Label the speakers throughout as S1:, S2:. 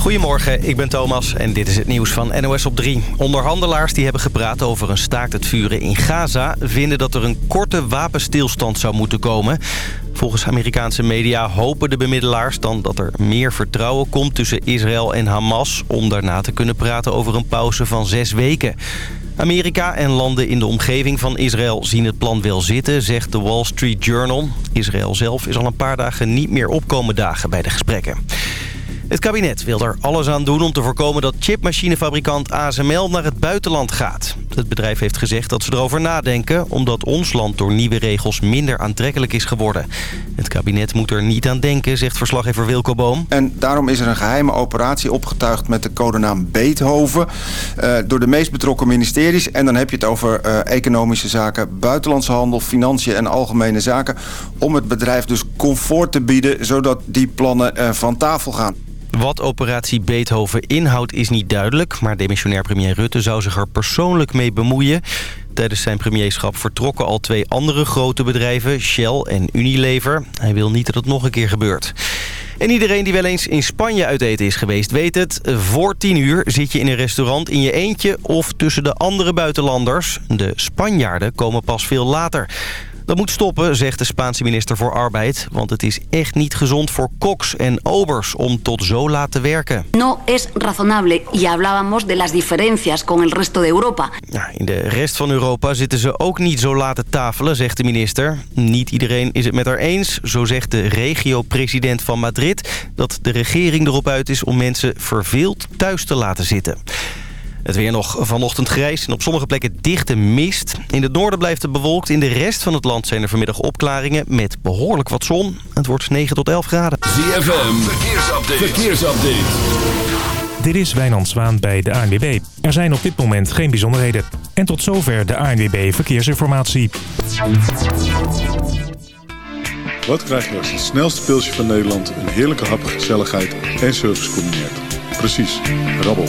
S1: Goedemorgen, ik ben Thomas en dit is het nieuws van NOS op 3. Onderhandelaars die hebben gepraat over een staakt het vuren in Gaza... vinden dat er een korte wapenstilstand zou moeten komen. Volgens Amerikaanse media hopen de bemiddelaars dan dat er meer vertrouwen komt... tussen Israël en Hamas om daarna te kunnen praten over een pauze van zes weken. Amerika en landen in de omgeving van Israël zien het plan wel zitten, zegt de Wall Street Journal. Israël zelf is al een paar dagen niet meer opkomen dagen bij de gesprekken. Het kabinet wil er alles aan doen om te voorkomen dat chipmachinefabrikant ASML naar het buitenland gaat. Het bedrijf heeft gezegd dat ze erover nadenken... omdat ons land door nieuwe regels minder aantrekkelijk is geworden. Het kabinet moet er niet aan denken, zegt verslaggever Wilco Boom.
S2: En daarom is er een geheime operatie opgetuigd met de codenaam Beethoven... Uh, door de meest betrokken ministeries. En dan heb je het over uh, economische zaken, buitenlandse handel, financiën en algemene zaken... om het bedrijf dus comfort te bieden, zodat die plannen uh, van tafel gaan.
S1: Wat operatie Beethoven inhoudt is niet duidelijk... maar demissionair premier Rutte zou zich er persoonlijk mee bemoeien. Tijdens zijn premierschap vertrokken al twee andere grote bedrijven... Shell en Unilever. Hij wil niet dat het nog een keer gebeurt. En iedereen die wel eens in Spanje uit eten is geweest weet het. Voor 10 uur zit je in een restaurant in je eentje of tussen de andere buitenlanders. De Spanjaarden komen pas veel later. Dat moet stoppen, zegt de Spaanse minister voor Arbeid. Want het is echt niet gezond voor koks en obers om tot zo laat te werken.
S3: No es razonable. Y hablábamos de las diferencias con el resto de Europa.
S1: Ja, in de rest van Europa zitten ze ook niet zo laat te tafelen, zegt de minister. Niet iedereen is het met haar eens. Zo zegt de regio-president van Madrid... dat de regering erop uit is om mensen verveeld thuis te laten zitten. Het weer nog vanochtend grijs en op sommige plekken dichte mist. In het noorden blijft het bewolkt. In de rest van het land zijn er vanmiddag opklaringen met behoorlijk wat zon. Het wordt 9 tot 11 graden.
S4: ZFM, verkeersupdate. verkeersupdate.
S5: Dit is Wijnand Zwaan bij de ANWB. Er zijn op dit moment geen bijzonderheden. En tot zover de ANWB Verkeersinformatie.
S6: Wat krijg je als het snelste pilsje van Nederland... een heerlijke hap, gezelligheid en service combineert? Precies, rabbel.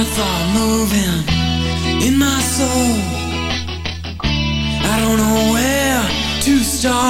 S7: my thought moving in my soul. I don't know where to start.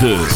S8: 9.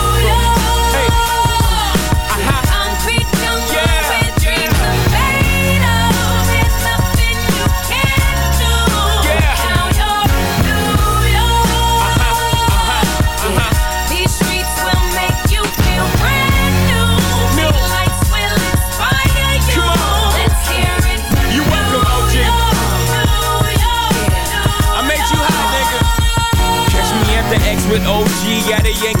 S8: With OG at a Yankee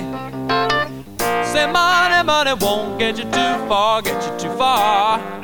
S9: Say.
S10: Money money won't get you too far get you too far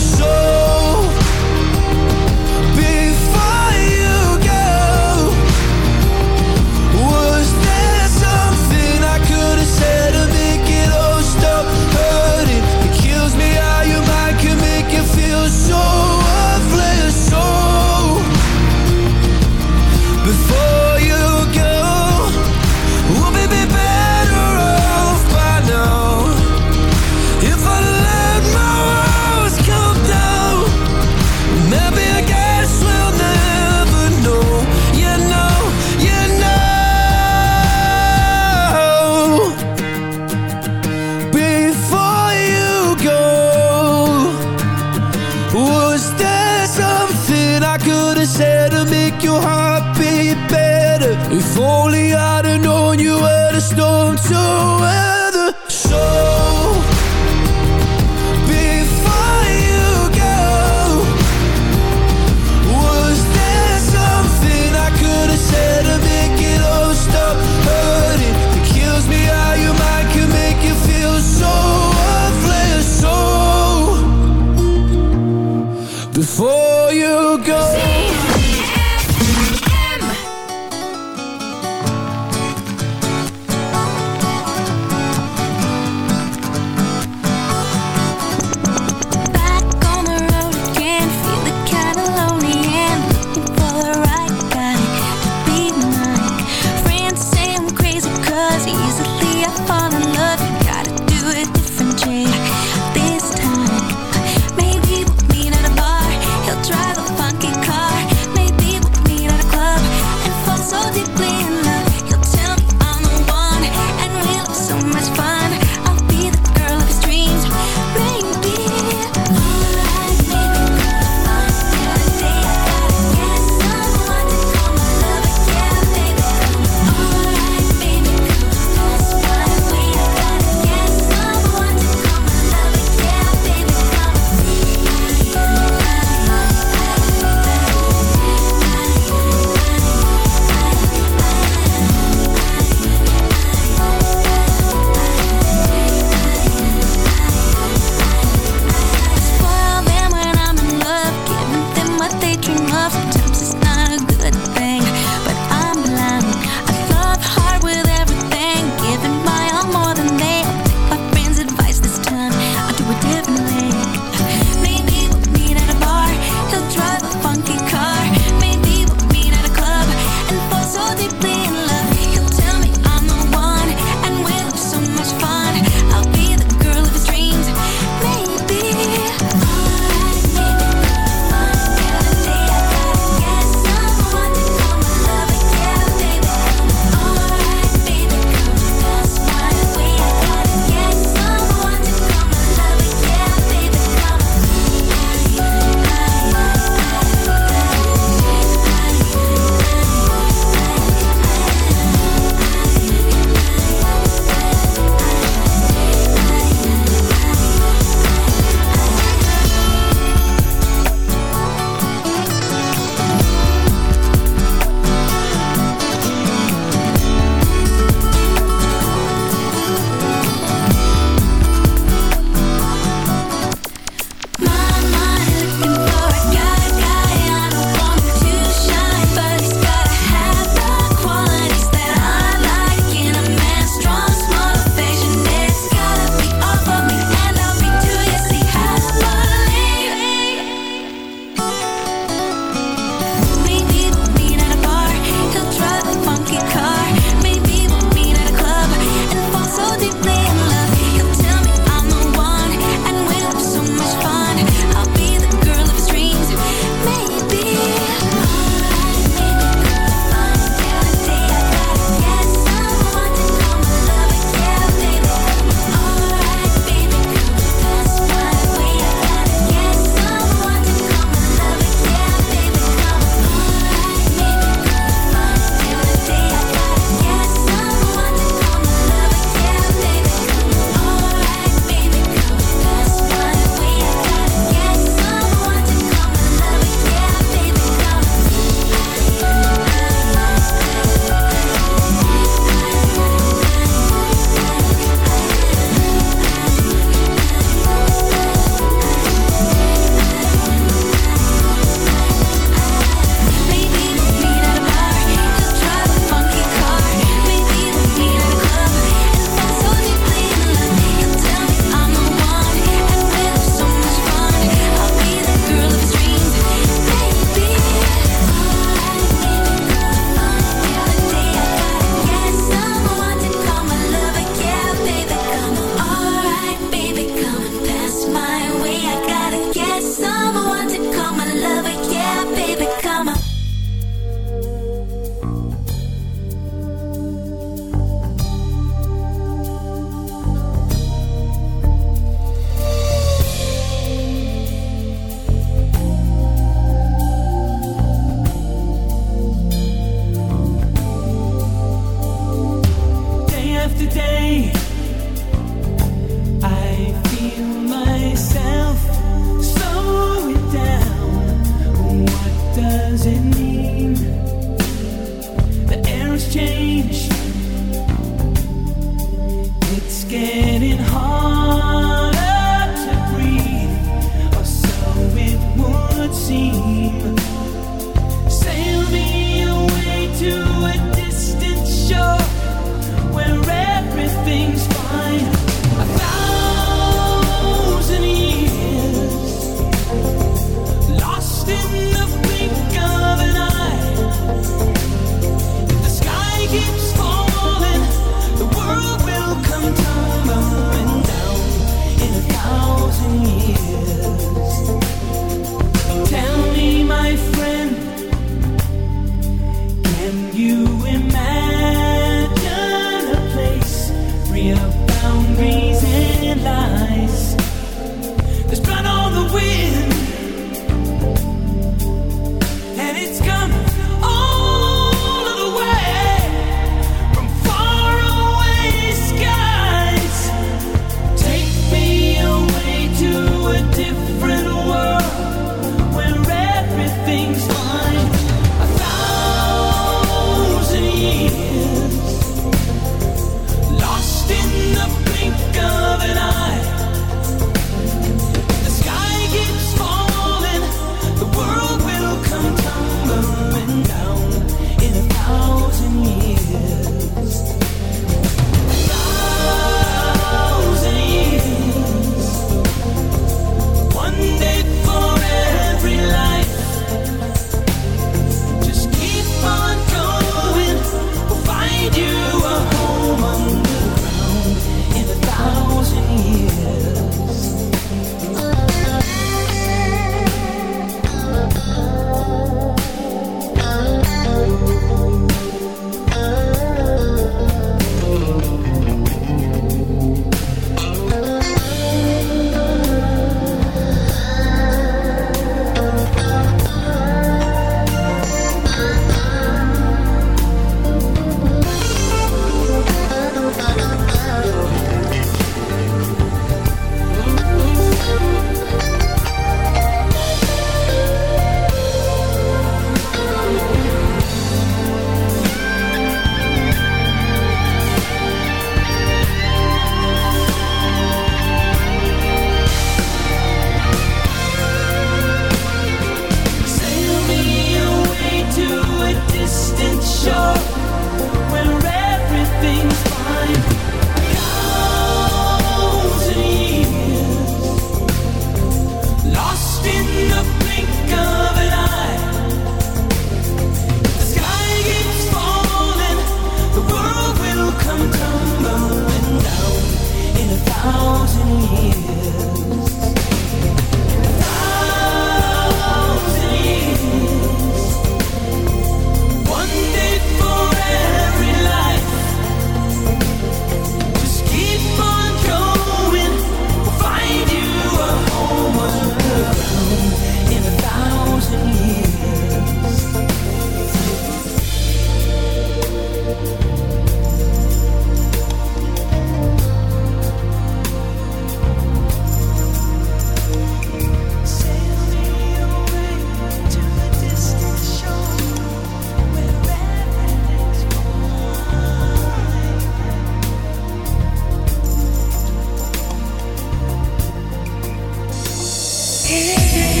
S7: here.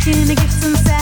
S7: Taking the
S9: gifts and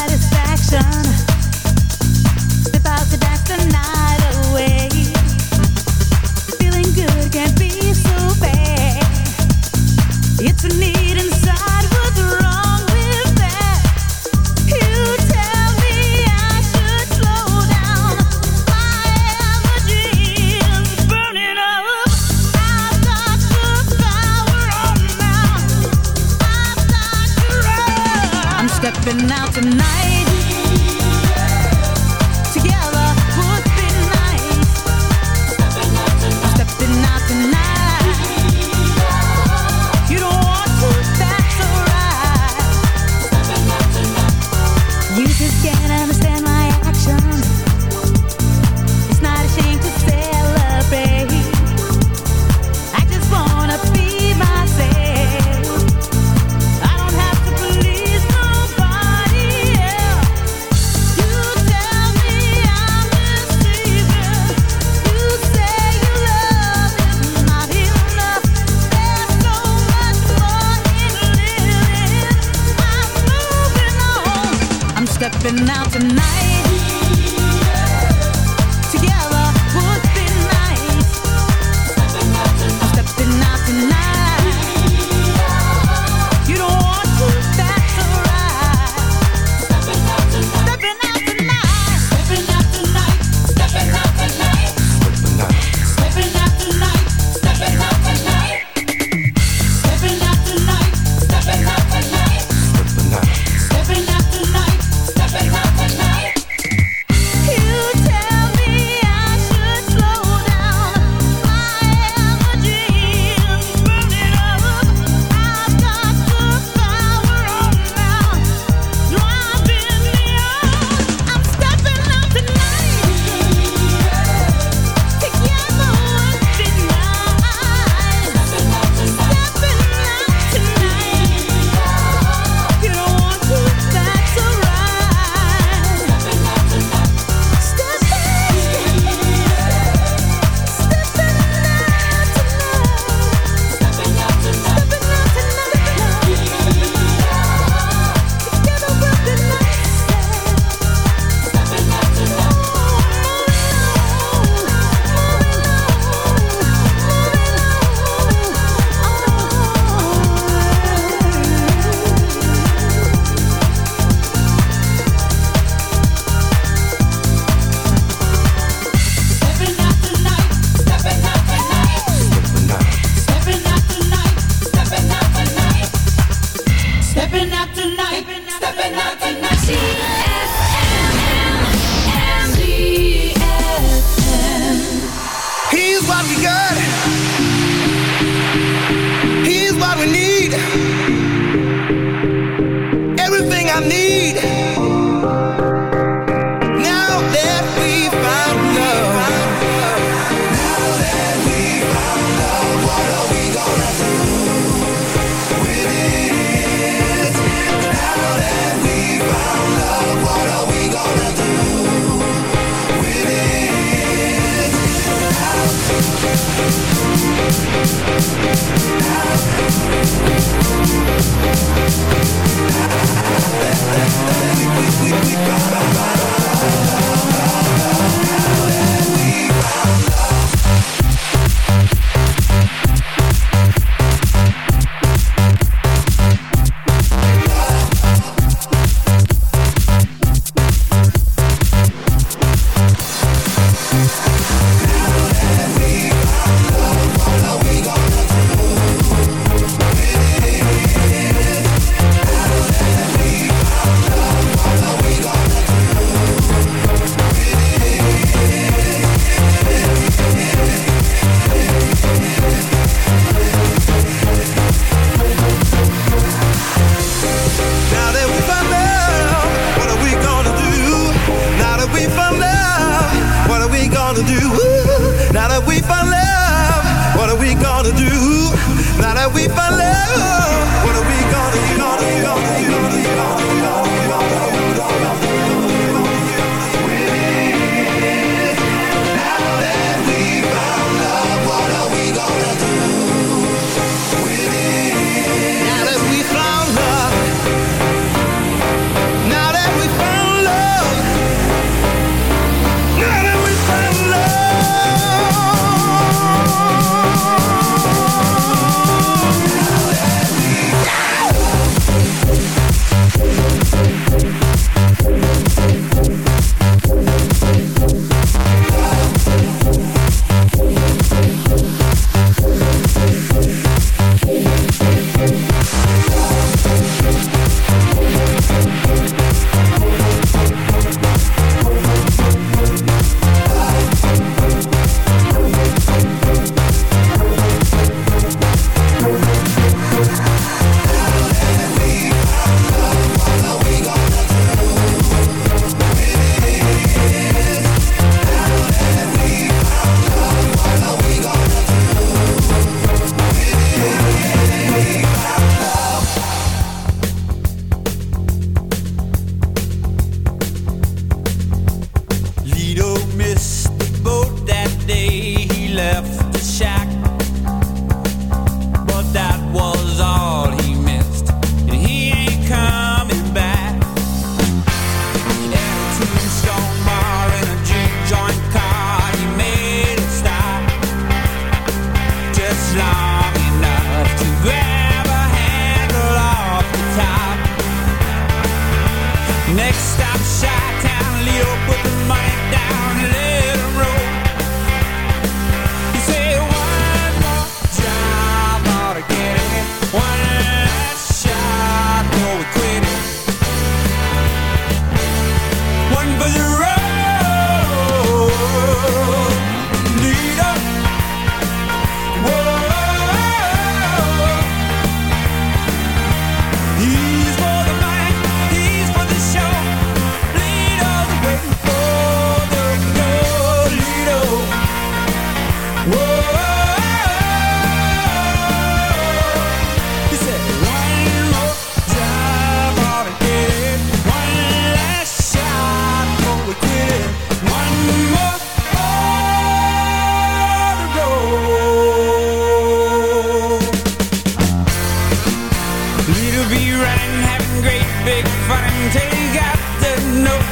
S11: Little B rang, having great big fun until he got the note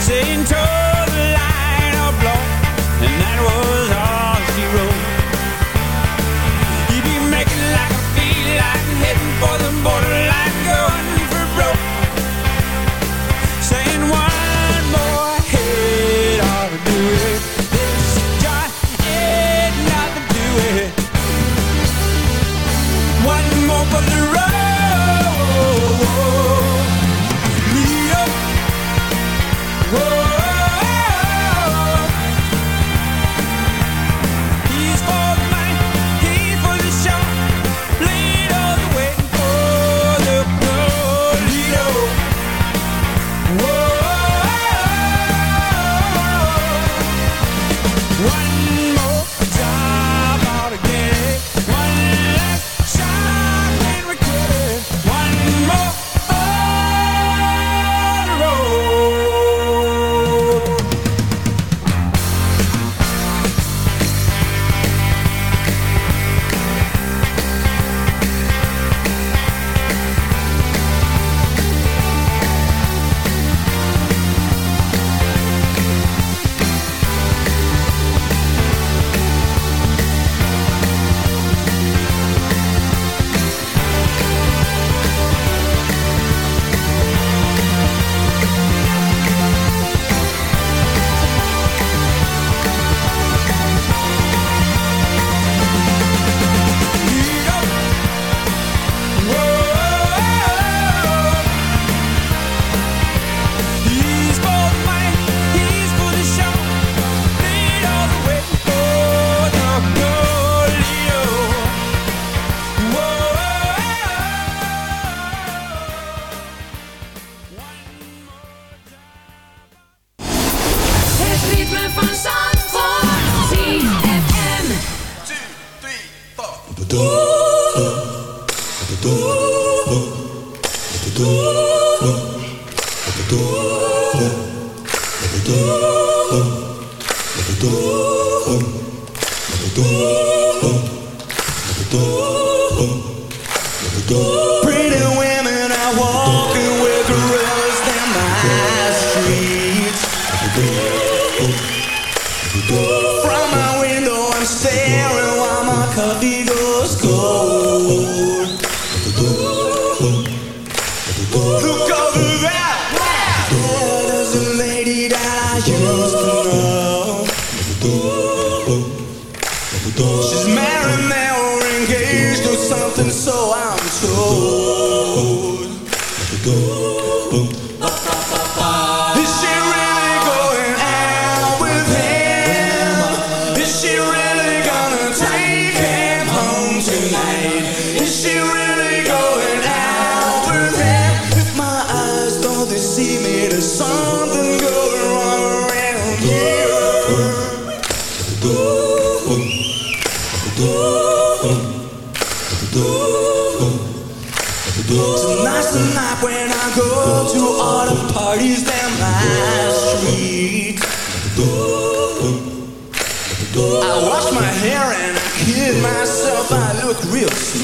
S11: saying toe the line or blow, and that was all she wrote. He be making like a feline, heading for the borderline, going.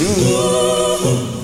S7: Ooh.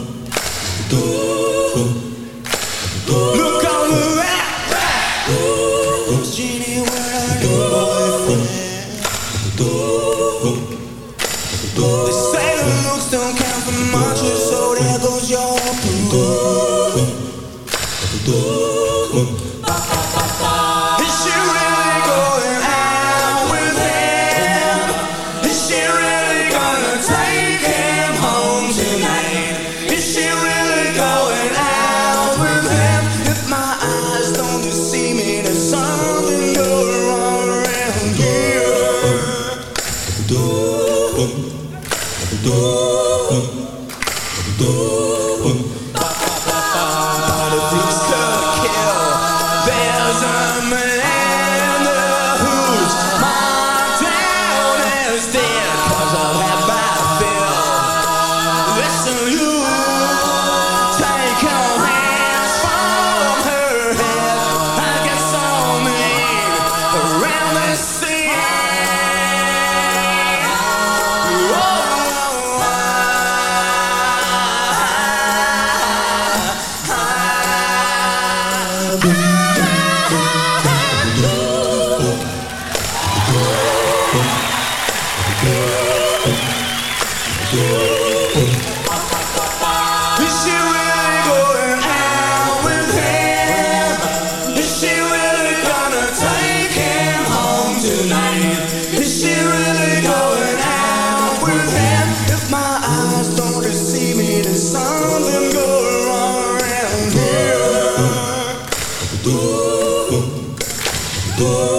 S7: Something's